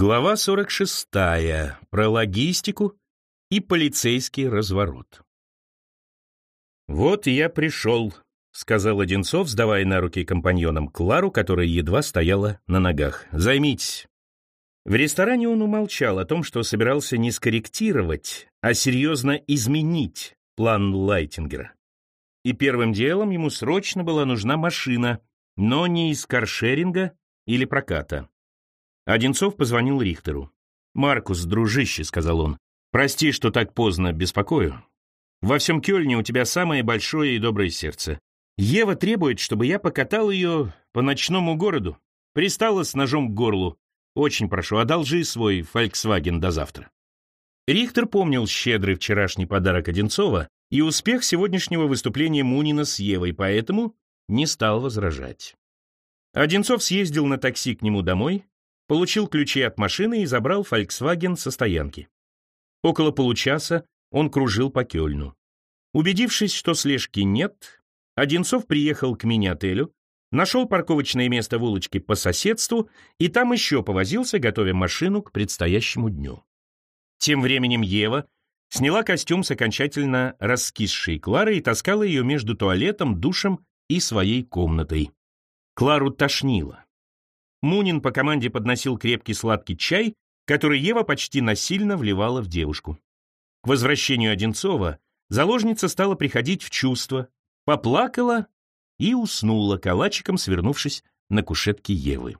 Глава 46. Про логистику и полицейский разворот. «Вот я пришел», — сказал Одинцов, сдавая на руки компаньонам Клару, которая едва стояла на ногах. «Займитесь». В ресторане он умолчал о том, что собирался не скорректировать, а серьезно изменить план Лайтингера. И первым делом ему срочно была нужна машина, но не из каршеринга или проката. Одинцов позвонил Рихтеру. «Маркус, дружище», — сказал он, — «прости, что так поздно беспокою. Во всем Кёльне у тебя самое большое и доброе сердце. Ева требует, чтобы я покатал ее по ночному городу. Пристала с ножом к горлу. Очень прошу, одолжи свой Volkswagen до завтра». Рихтер помнил щедрый вчерашний подарок Одинцова и успех сегодняшнего выступления Мунина с Евой, поэтому не стал возражать. Одинцов съездил на такси к нему домой, получил ключи от машины и забрал Volkswagen со стоянки. Около получаса он кружил по Кёльну. Убедившись, что слежки нет, Одинцов приехал к мини-отелю, нашел парковочное место в улочке по соседству и там еще повозился, готовя машину к предстоящему дню. Тем временем Ева сняла костюм с окончательно раскисшей Кларой и таскала ее между туалетом, душем и своей комнатой. Клару тошнило. Мунин по команде подносил крепкий сладкий чай, который Ева почти насильно вливала в девушку. К возвращению Одинцова заложница стала приходить в чувство, поплакала и уснула, калачиком свернувшись на кушетке Евы.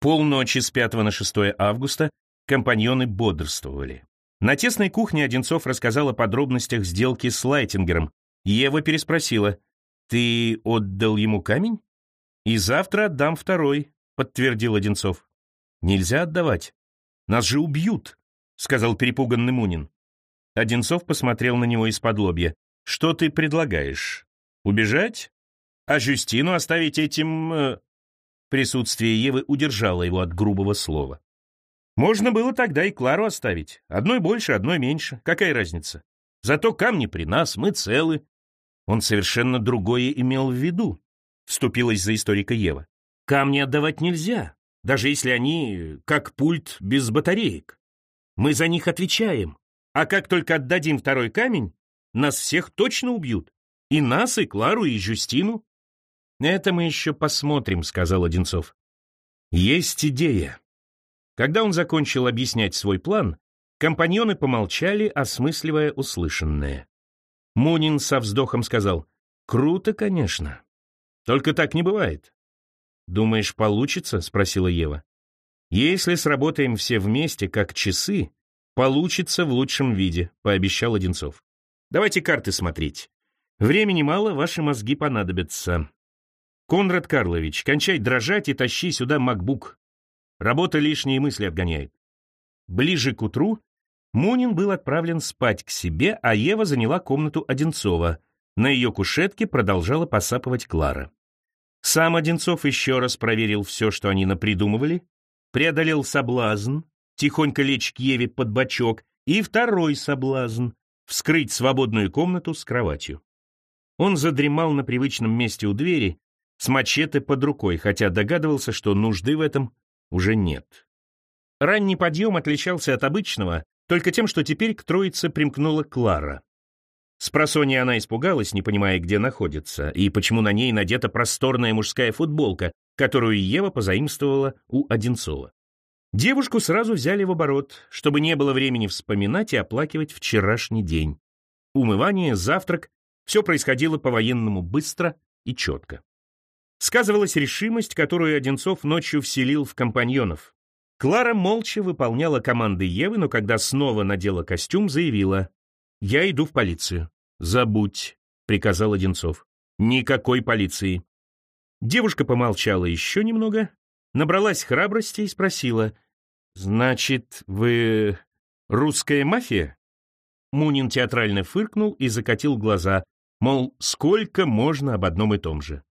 Полночи с 5 на 6 августа компаньоны бодрствовали. На тесной кухне Одинцов рассказал о подробностях сделки с Лайтингером. Ева переспросила, «Ты отдал ему камень?» «И завтра отдам второй», — подтвердил Одинцов. «Нельзя отдавать. Нас же убьют», — сказал перепуганный Мунин. Одинцов посмотрел на него из-под лобья. «Что ты предлагаешь? Убежать? А Жюстину оставить этим...» э... Присутствие Евы удержало его от грубого слова. «Можно было тогда и Клару оставить. Одной больше, одной меньше. Какая разница? Зато камни при нас, мы целы». Он совершенно другое имел в виду, вступилась за историка Ева. Камни отдавать нельзя, даже если они как пульт без батареек. Мы за них отвечаем. А как только отдадим второй камень, нас всех точно убьют. И нас, и Клару, и Жюстину. Это мы еще посмотрим, сказал Одинцов. Есть идея. Когда он закончил объяснять свой план, компаньоны помолчали, осмысливая услышанное. Мунин со вздохом сказал, «Круто, конечно. Только так не бывает. «Думаешь, получится?» — спросила Ева. «Если сработаем все вместе, как часы, получится в лучшем виде», — пообещал Одинцов. «Давайте карты смотреть. Времени мало, ваши мозги понадобятся. Конрад Карлович, кончай дрожать и тащи сюда макбук. Работа лишние мысли отгоняет». Ближе к утру Мунин был отправлен спать к себе, а Ева заняла комнату Одинцова. На ее кушетке продолжала посапывать Клара. Сам Одинцов еще раз проверил все, что они напридумывали, преодолел соблазн, тихонько лечь к Еве под бочок, и второй соблазн — вскрыть свободную комнату с кроватью. Он задремал на привычном месте у двери, с мачете под рукой, хотя догадывался, что нужды в этом уже нет. Ранний подъем отличался от обычного только тем, что теперь к троице примкнула Клара. С просонья она испугалась, не понимая, где находится, и почему на ней надета просторная мужская футболка, которую Ева позаимствовала у Одинцова. Девушку сразу взяли в оборот, чтобы не было времени вспоминать и оплакивать вчерашний день. Умывание, завтрак — все происходило по-военному быстро и четко. Сказывалась решимость, которую Одинцов ночью вселил в компаньонов. Клара молча выполняла команды Евы, но когда снова надела костюм, заявила «Я иду в полицию». «Забудь», — приказал Одинцов. «Никакой полиции». Девушка помолчала еще немного, набралась храбрости и спросила. «Значит, вы русская мафия?» Мунин театрально фыркнул и закатил глаза, мол, сколько можно об одном и том же.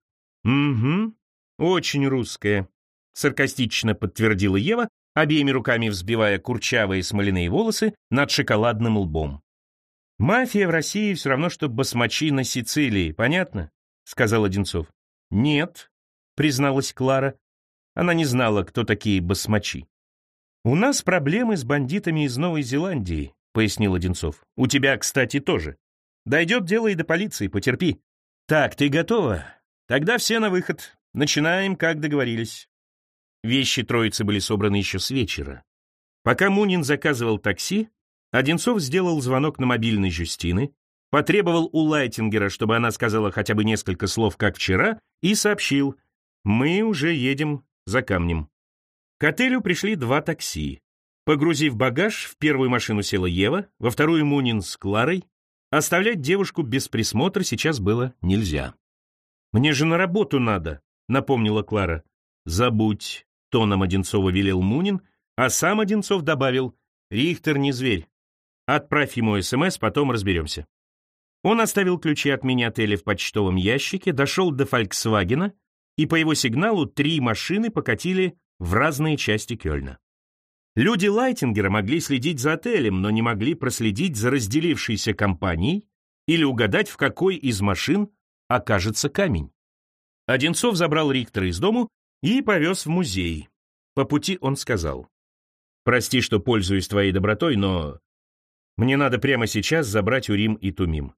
«Угу, очень русская», — саркастично подтвердила Ева, обеими руками взбивая курчавые смоляные волосы над шоколадным лбом. «Мафия в России все равно, что басмачи на Сицилии, понятно?» — сказал Одинцов. «Нет», — призналась Клара. Она не знала, кто такие басмачи. «У нас проблемы с бандитами из Новой Зеландии», — пояснил Одинцов. «У тебя, кстати, тоже. Дойдет дело и до полиции, потерпи». «Так, ты готова? Тогда все на выход. Начинаем, как договорились». Вещи троицы были собраны еще с вечера. Пока Мунин заказывал такси, Одинцов сделал звонок на мобильный Жюстины, потребовал у Лайтингера, чтобы она сказала хотя бы несколько слов, как вчера, и сообщил, «Мы уже едем за камнем». К отелю пришли два такси. Погрузив багаж, в первую машину села Ева, во вторую Мунин с Кларой. Оставлять девушку без присмотра сейчас было нельзя. «Мне же на работу надо», — напомнила Клара. «Забудь», — тоном Одинцова велел Мунин, а сам Одинцов добавил, «Рихтер не зверь. Отправь ему СМС, потом разберемся». Он оставил ключи от мини-отеля в почтовом ящике, дошел до «Фольксвагена», и по его сигналу три машины покатили в разные части Кёльна. Люди Лайтингера могли следить за отелем, но не могли проследить за разделившейся компанией или угадать, в какой из машин окажется камень. Одинцов забрал Риктора из дому и повез в музей. По пути он сказал, «Прости, что пользуюсь твоей добротой, но мне надо прямо сейчас забрать Урим и Тумим».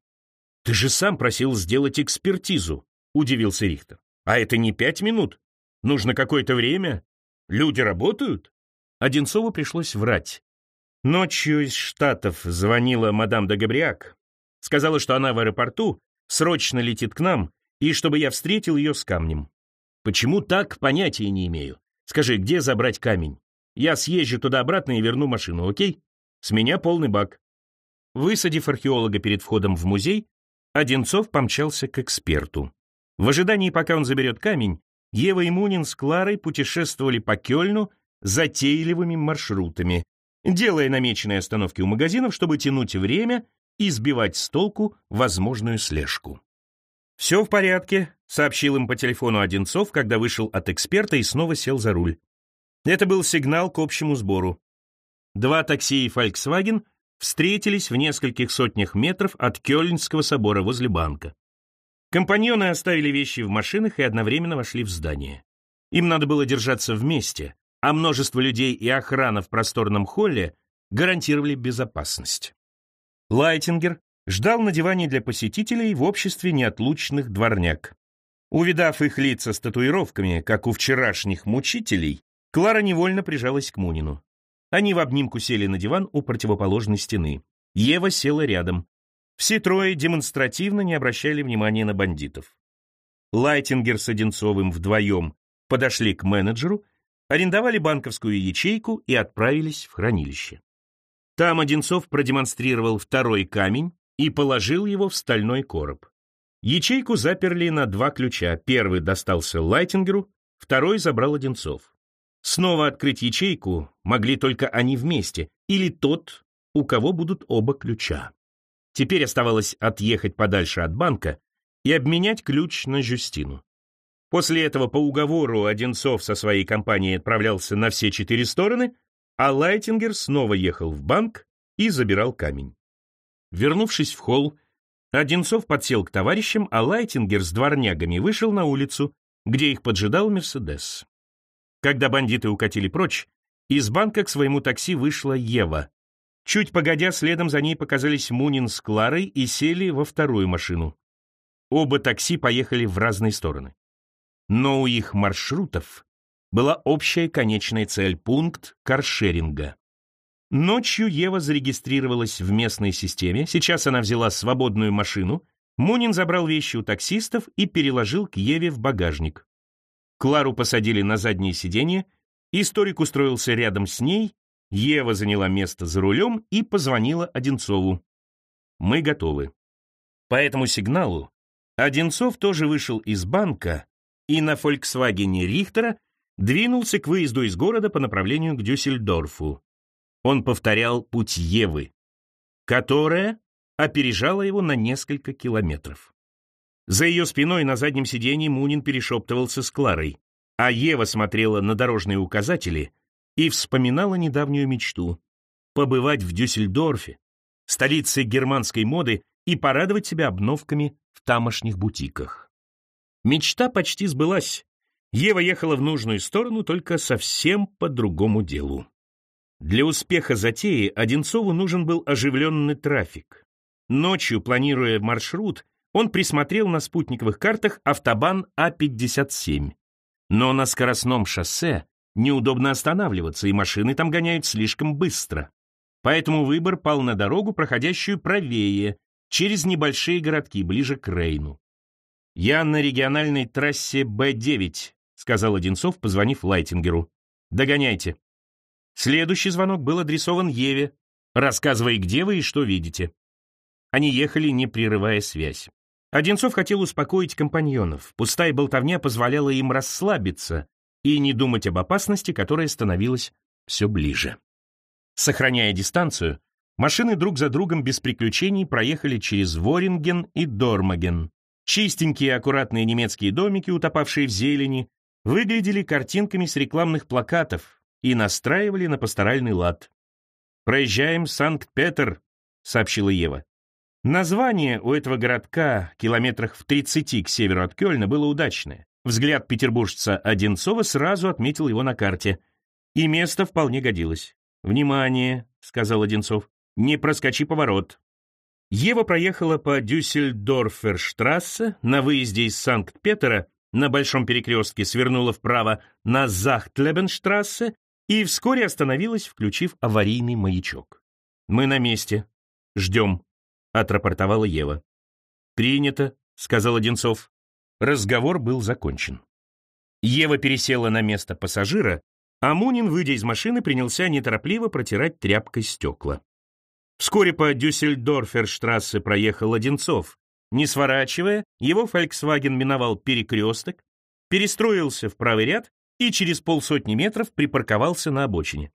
«Ты же сам просил сделать экспертизу», — удивился Рихтер. «А это не пять минут. Нужно какое-то время. Люди работают?» Одинцову пришлось врать. Ночью из Штатов звонила мадам де Габриак. Сказала, что она в аэропорту, срочно летит к нам, и чтобы я встретил ее с камнем. Почему так, понятия не имею. Скажи, где забрать камень? Я съезжу туда-обратно и верну машину, окей? С меня полный бак. Высадив археолога перед входом в музей, Одинцов помчался к эксперту. В ожидании, пока он заберет камень, Ева и Мунин с Кларой путешествовали по Кёльну затейливыми маршрутами, делая намеченные остановки у магазинов, чтобы тянуть время и сбивать с толку возможную слежку. «Все в порядке», — сообщил им по телефону Одинцов, когда вышел от эксперта и снова сел за руль. Это был сигнал к общему сбору. Два такси и Volkswagen встретились в нескольких сотнях метров от Кёльнского собора возле банка. Компаньоны оставили вещи в машинах и одновременно вошли в здание. Им надо было держаться вместе, а множество людей и охрана в просторном холле гарантировали безопасность. Лайтингер ждал на диване для посетителей в обществе неотлучных дворняк. Увидав их лица с татуировками, как у вчерашних мучителей, Клара невольно прижалась к Мунину. Они в обнимку сели на диван у противоположной стены. Ева села рядом. Все трое демонстративно не обращали внимания на бандитов. Лайтингер с Одинцовым вдвоем подошли к менеджеру, арендовали банковскую ячейку и отправились в хранилище. Там Одинцов продемонстрировал второй камень и положил его в стальной короб. Ячейку заперли на два ключа. Первый достался Лайтингеру, второй забрал Одинцов. Снова открыть ячейку могли только они вместе, или тот, у кого будут оба ключа. Теперь оставалось отъехать подальше от банка и обменять ключ на Жюстину. После этого по уговору Одинцов со своей компанией отправлялся на все четыре стороны, а Лайтингер снова ехал в банк и забирал камень. Вернувшись в холл, Одинцов подсел к товарищам, а Лайтингер с дворнягами вышел на улицу, где их поджидал Мерседес. Когда бандиты укатили прочь, из банка к своему такси вышла Ева. Чуть погодя, следом за ней показались Мунин с Кларой и сели во вторую машину. Оба такси поехали в разные стороны. Но у их маршрутов была общая конечная цель — пункт каршеринга. Ночью Ева зарегистрировалась в местной системе, сейчас она взяла свободную машину, Мунин забрал вещи у таксистов и переложил к Еве в багажник. Клару посадили на заднее сиденье, историк устроился рядом с ней Ева заняла место за рулем и позвонила Одинцову. «Мы готовы». По этому сигналу Одинцов тоже вышел из банка и на «Фольксвагене Рихтера» двинулся к выезду из города по направлению к Дюссельдорфу. Он повторял путь Евы, которая опережала его на несколько километров. За ее спиной на заднем сиденье Мунин перешептывался с Кларой, а Ева смотрела на дорожные указатели — и вспоминала недавнюю мечту — побывать в Дюссельдорфе, столице германской моды, и порадовать себя обновками в тамошних бутиках. Мечта почти сбылась. Ева ехала в нужную сторону, только совсем по другому делу. Для успеха затеи Одинцову нужен был оживленный трафик. Ночью, планируя маршрут, он присмотрел на спутниковых картах автобан А-57. Но на скоростном шоссе неудобно останавливаться, и машины там гоняют слишком быстро. Поэтому выбор пал на дорогу, проходящую правее, через небольшие городки, ближе к Рейну. «Я на региональной трассе Б-9», — сказал Одинцов, позвонив Лайтингеру. «Догоняйте». Следующий звонок был адресован Еве. «Рассказывай, где вы и что видите». Они ехали, не прерывая связь. Одинцов хотел успокоить компаньонов. Пустая болтовня позволяла им расслабиться и не думать об опасности, которая становилась все ближе. Сохраняя дистанцию, машины друг за другом без приключений проехали через Воринген и Дормаген. Чистенькие аккуратные немецкие домики, утопавшие в зелени, выглядели картинками с рекламных плакатов и настраивали на пасторальный лад. «Проезжаем Санкт-Петер», — сообщила Ева. Название у этого городка, километрах в 30 к северу от Кёльна, было удачное. Взгляд петербуржца Одинцова сразу отметил его на карте. И место вполне годилось. «Внимание», — сказал Одинцов, — «не проскочи поворот». Ева проехала по Дюссельдорферштрассе на выезде из Санкт-Петера, на Большом перекрестке свернула вправо на Захтлебенштрассе и вскоре остановилась, включив аварийный маячок. «Мы на месте. Ждем», отрапортовала Ева. «Принято», — сказал Одинцов. Разговор был закончен. Ева пересела на место пассажира, а Мунин, выйдя из машины, принялся неторопливо протирать тряпкой стекла. Вскоре по Дюссельдорферштрассе проехал Одинцов. Не сворачивая, его «Фольксваген» миновал перекресток, перестроился в правый ряд и через полсотни метров припарковался на обочине.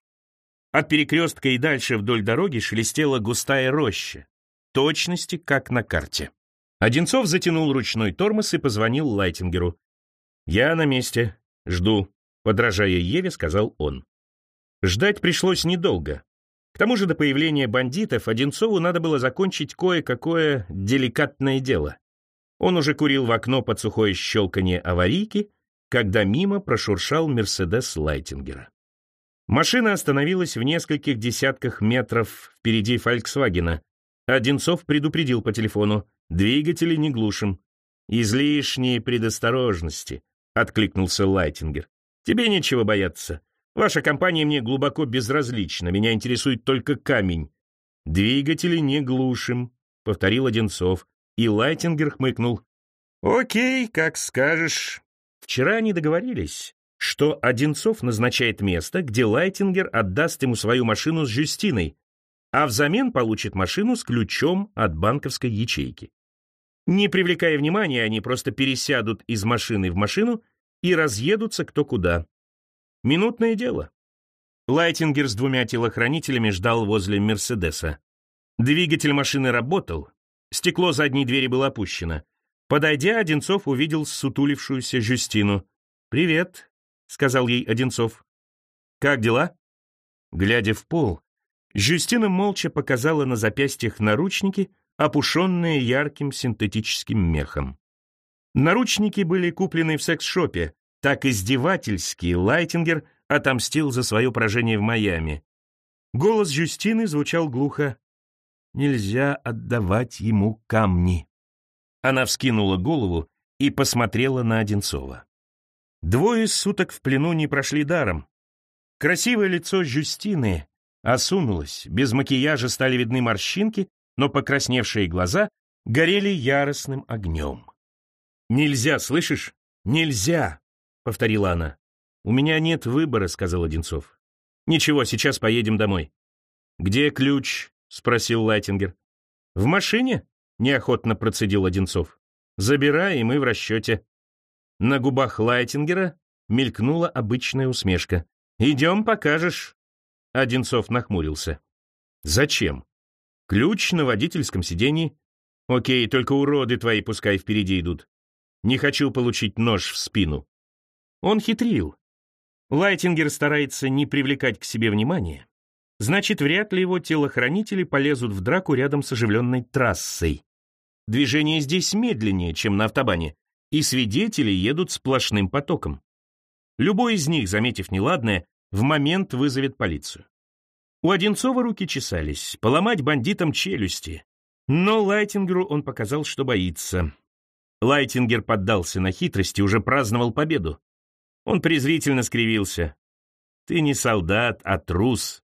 От перекрестка и дальше вдоль дороги шелестела густая роща точности, как на карте. Одинцов затянул ручной тормоз и позвонил Лайтингеру. «Я на месте. Жду», — подражая Еве, сказал он. Ждать пришлось недолго. К тому же до появления бандитов Одинцову надо было закончить кое-какое деликатное дело. Он уже курил в окно под сухое щелканье аварийки, когда мимо прошуршал Мерседес Лайтингера. Машина остановилась в нескольких десятках метров впереди «Фольксвагена», Одинцов предупредил по телефону. «Двигатели не глушим». «Излишние предосторожности», — откликнулся Лайтингер. «Тебе нечего бояться. Ваша компания мне глубоко безразлична. Меня интересует только камень». «Двигатели не глушим», — повторил Одинцов. И Лайтингер хмыкнул. «Окей, как скажешь». Вчера они договорились, что Одинцов назначает место, где Лайтингер отдаст ему свою машину с Жюстиной, а взамен получит машину с ключом от банковской ячейки. Не привлекая внимания, они просто пересядут из машины в машину и разъедутся кто куда. Минутное дело. Лайтингер с двумя телохранителями ждал возле Мерседеса. Двигатель машины работал, стекло задней двери было опущено. Подойдя, Одинцов увидел сутулившуюся Жюстину. «Привет», — сказал ей Одинцов. «Как дела?» Глядя в пол, Жюстина молча показала на запястьях наручники, опушенные ярким синтетическим мехом. Наручники были куплены в секс-шопе. Так издевательски Лайтингер отомстил за свое поражение в Майами. Голос Жюстины звучал глухо. «Нельзя отдавать ему камни». Она вскинула голову и посмотрела на Одинцова. Двое суток в плену не прошли даром. Красивое лицо Жюстины осунулась, без макияжа стали видны морщинки, но покрасневшие глаза горели яростным огнем. «Нельзя, слышишь? Нельзя!» — повторила она. «У меня нет выбора», — сказал Одинцов. «Ничего, сейчас поедем домой». «Где ключ?» — спросил Лайтингер. «В машине?» — неохотно процедил Одинцов. «Забирай, и мы в расчете». На губах Лайтингера мелькнула обычная усмешка. «Идем, покажешь». Одинцов нахмурился. «Зачем? Ключ на водительском сидении? Окей, только уроды твои пускай впереди идут. Не хочу получить нож в спину». Он хитрил. Лайтингер старается не привлекать к себе внимания. Значит, вряд ли его телохранители полезут в драку рядом с оживленной трассой. Движение здесь медленнее, чем на автобане, и свидетели едут сплошным потоком. Любой из них, заметив неладное, в момент вызовет полицию. У Одинцова руки чесались, поломать бандитам челюсти. Но Лайтингеру он показал, что боится. Лайтингер поддался на хитрости, уже праздновал победу. Он презрительно скривился. «Ты не солдат, а трус.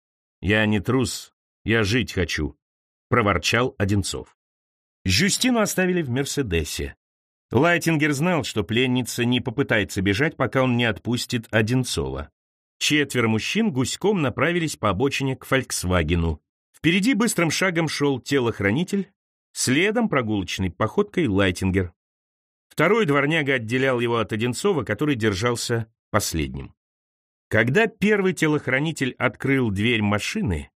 Я не трус, я жить хочу», — проворчал Одинцов. Жюстину оставили в «Мерседесе». Лайтингер знал, что пленница не попытается бежать, пока он не отпустит Одинцова. Четверо мужчин гуськом направились по обочине к «Фольксвагену». Впереди быстрым шагом шел телохранитель, следом прогулочной походкой Лайтингер. Второй дворняга отделял его от Одинцова, который держался последним. Когда первый телохранитель открыл дверь машины,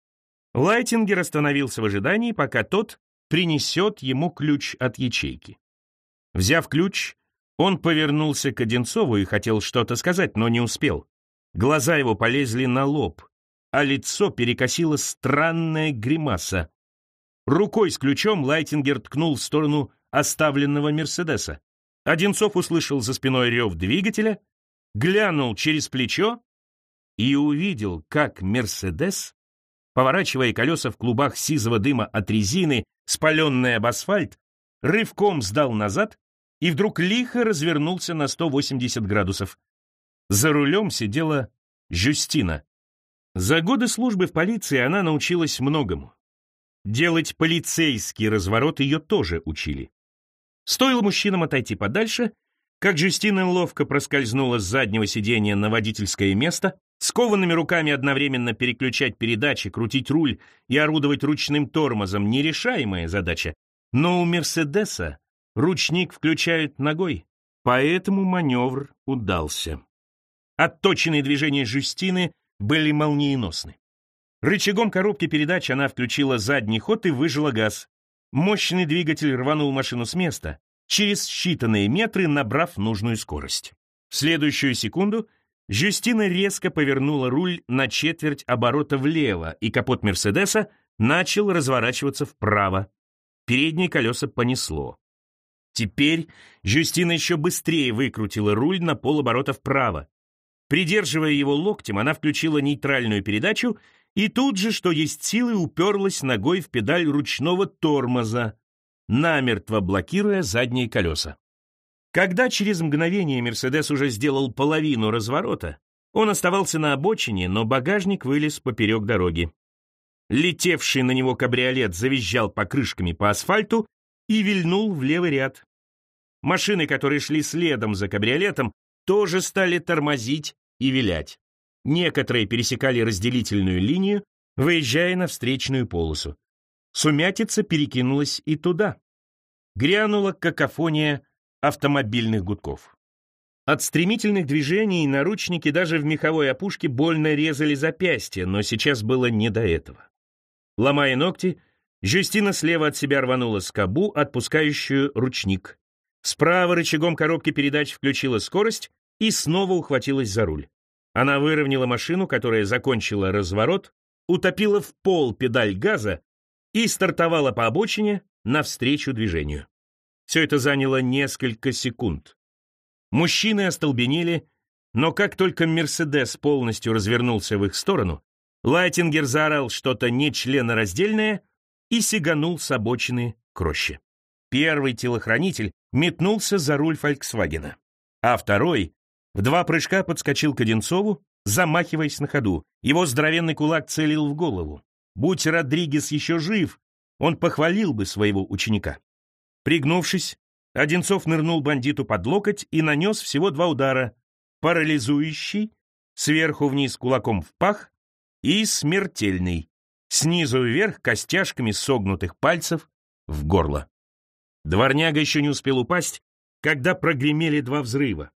Лайтингер остановился в ожидании, пока тот принесет ему ключ от ячейки. Взяв ключ, он повернулся к Одинцову и хотел что-то сказать, но не успел. Глаза его полезли на лоб, а лицо перекосило странная гримаса. Рукой с ключом Лайтингер ткнул в сторону оставленного Мерседеса. Одинцов услышал за спиной рев двигателя, глянул через плечо и увидел, как Мерседес, поворачивая колеса в клубах сизого дыма от резины, спаленная об асфальт, рывком сдал назад и вдруг лихо развернулся на 180 градусов. За рулем сидела Жюстина. За годы службы в полиции она научилась многому. Делать полицейский разворот ее тоже учили. Стоило мужчинам отойти подальше, как Жюстина ловко проскользнула с заднего сиденья на водительское место, скованными руками одновременно переключать передачи, крутить руль и орудовать ручным тормозом — нерешаемая задача. Но у «Мерседеса» ручник включают ногой, поэтому маневр удался. Отточенные движения Жюстины были молниеносны. Рычагом коробки передач она включила задний ход и выжила газ. Мощный двигатель рванул машину с места, через считанные метры набрав нужную скорость. В следующую секунду Жюстина резко повернула руль на четверть оборота влево, и капот Мерседеса начал разворачиваться вправо. Передние колеса понесло. Теперь Жюстина еще быстрее выкрутила руль на полоборота вправо. Придерживая его локтем, она включила нейтральную передачу и тут же, что есть силы, уперлась ногой в педаль ручного тормоза, намертво блокируя задние колеса. Когда через мгновение «Мерседес» уже сделал половину разворота, он оставался на обочине, но багажник вылез поперек дороги. Летевший на него кабриолет завизжал покрышками по асфальту и вильнул в левый ряд. Машины, которые шли следом за кабриолетом, тоже стали тормозить и вилять. Некоторые пересекали разделительную линию, выезжая на встречную полосу. Сумятица перекинулась и туда. Грянула какофония автомобильных гудков. От стремительных движений наручники даже в меховой опушке больно резали запястья, но сейчас было не до этого. Ломая ногти, Жюстина слева от себя рванула скобу, отпускающую ручник. Справа рычагом коробки передач включила скорость, и снова ухватилась за руль. Она выровняла машину, которая закончила разворот, утопила в пол педаль газа и стартовала по обочине навстречу движению. Все это заняло несколько секунд. Мужчины остолбенели, но как только «Мерседес» полностью развернулся в их сторону, Лайтингер заорал что-то нечленораздельное и сиганул с обочины к роще. Первый телохранитель метнулся за руль «Фольксвагена», а второй в два прыжка подскочил к Одинцову, замахиваясь на ходу. Его здоровенный кулак целил в голову. Будь Родригес еще жив, он похвалил бы своего ученика. Пригнувшись, Одинцов нырнул бандиту под локоть и нанес всего два удара. Парализующий, сверху вниз кулаком в пах и смертельный, снизу вверх костяшками согнутых пальцев в горло. Дворняга еще не успел упасть, когда прогремели два взрыва.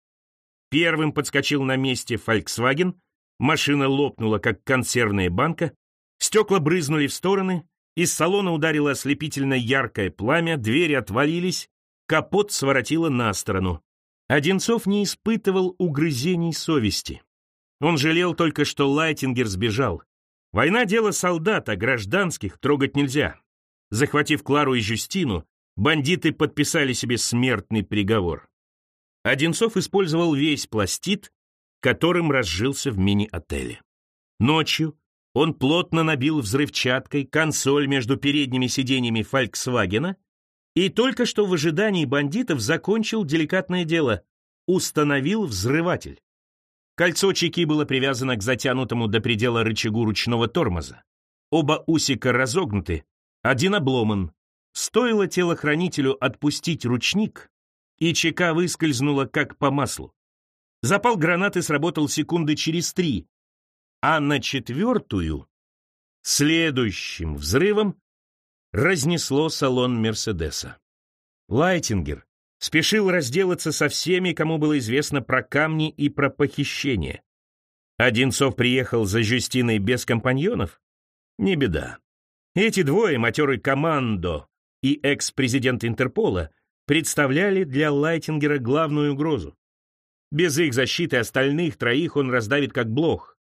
Первым подскочил на месте Volkswagen, машина лопнула, как консервная банка, стекла брызнули в стороны, из салона ударило ослепительно яркое пламя, двери отвалились, капот своротило на сторону. Одинцов не испытывал угрызений совести. Он жалел только, что Лайтингер сбежал. Война — дело солдат, а гражданских трогать нельзя. Захватив Клару и Жюстину, бандиты подписали себе смертный приговор. Одинцов использовал весь пластит, которым разжился в мини-отеле. Ночью, он плотно набил взрывчаткой консоль между передними сиденьями «Фольксвагена» и только что в ожидании бандитов закончил деликатное дело — установил взрыватель. Кольцо чеки было привязано к затянутому до предела рычагу ручного тормоза. Оба усика разогнуты, один обломан. Стоило телохранителю отпустить ручник, и чека выскользнула как по маслу. Запал гранаты сработал секунды через три, а на четвертую, следующим взрывом, разнесло салон Мерседеса. Лайтингер спешил разделаться со всеми, кому было известно про камни и про похищение. Одинцов приехал за Жюстиной без компаньонов? Не беда. Эти двое, матерый командо и экс-президент Интерпола, представляли для Лайтингера главную угрозу. Без их защиты остальных троих он раздавит как блох.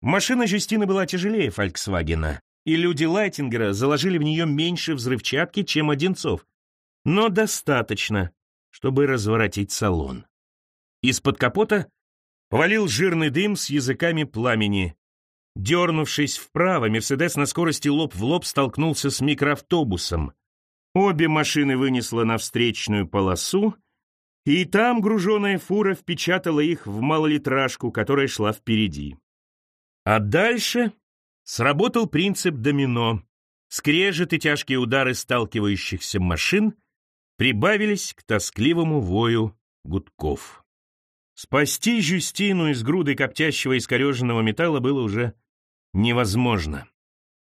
Машина Жюстины была тяжелее «Фольксвагена», и люди Лайтингера заложили в нее меньше взрывчатки, чем Одинцов, но достаточно, чтобы разворотить салон. Из-под капота повалил жирный дым с языками пламени. Дернувшись вправо, «Мерседес» на скорости лоб в лоб столкнулся с микроавтобусом. Обе машины вынесло на встречную полосу, и там груженная фура впечатала их в малолитражку, которая шла впереди. А дальше сработал принцип домино. Скрежет и тяжкие удары сталкивающихся машин прибавились к тоскливому вою гудков. Спасти Жюстину из груды коптящего искореженного металла было уже невозможно.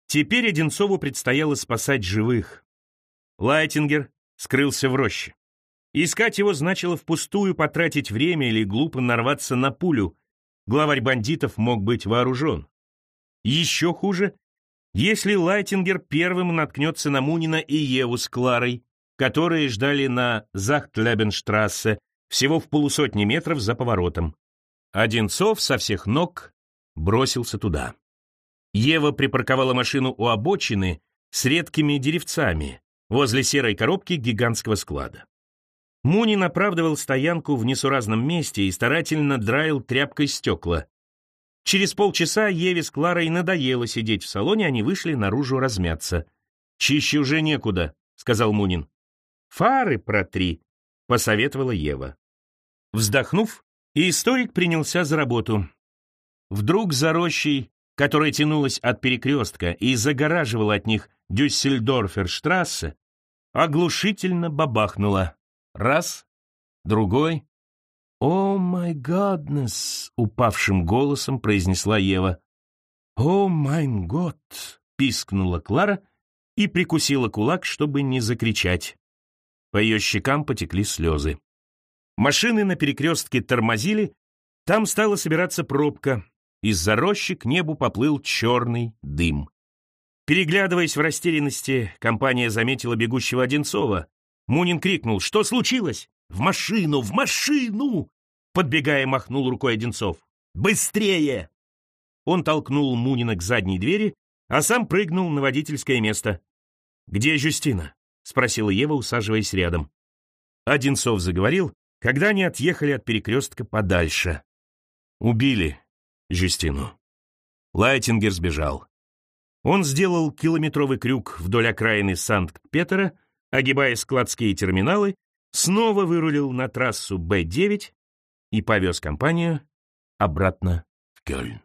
Теперь Одинцову предстояло спасать живых. Лайтингер скрылся в роще. Искать его значило впустую потратить время или глупо нарваться на пулю. Главарь бандитов мог быть вооружен. Еще хуже, если Лайтингер первым наткнется на Мунина и Еву с Кларой, которые ждали на Захтлебенштрассе всего в полусотни метров за поворотом. Одинцов со всех ног бросился туда. Ева припарковала машину у обочины с редкими деревцами возле серой коробки гигантского склада. Мунин оправдывал стоянку в несуразном месте и старательно драил тряпкой стекла. Через полчаса Еве с Кларой надоело сидеть в салоне, они вышли наружу размяться. «Чище уже некуда», — сказал Мунин. «Фары протри», — посоветовала Ева. Вздохнув, историк принялся за работу. Вдруг за рощей, которая тянулась от перекрестка и загораживала от них Дюссельдорферштрассе, оглушительно бабахнуло. Раз, другой. «О, май гаднес!» — упавшим голосом произнесла Ева. «О, майн год!» — пискнула Клара и прикусила кулак, чтобы не закричать. По ее щекам потекли слезы. Машины на перекрестке тормозили, там стала собираться пробка. Из-за рощи к небу поплыл черный дым. Переглядываясь в растерянности, компания заметила бегущего Одинцова. Мунин крикнул «Что случилось?» «В машину! В машину!» Подбегая, махнул рукой Одинцов. «Быстрее!» Он толкнул Мунина к задней двери, а сам прыгнул на водительское место. «Где Жюстина?» — спросила Ева, усаживаясь рядом. Одинцов заговорил, когда они отъехали от перекрестка подальше. Убили Жюстину. Лайтингер сбежал. Он сделал километровый крюк вдоль окраины Санкт-Петера, огибая складские терминалы, снова вырулил на трассу Б-9 и повез компанию обратно в Кёльн.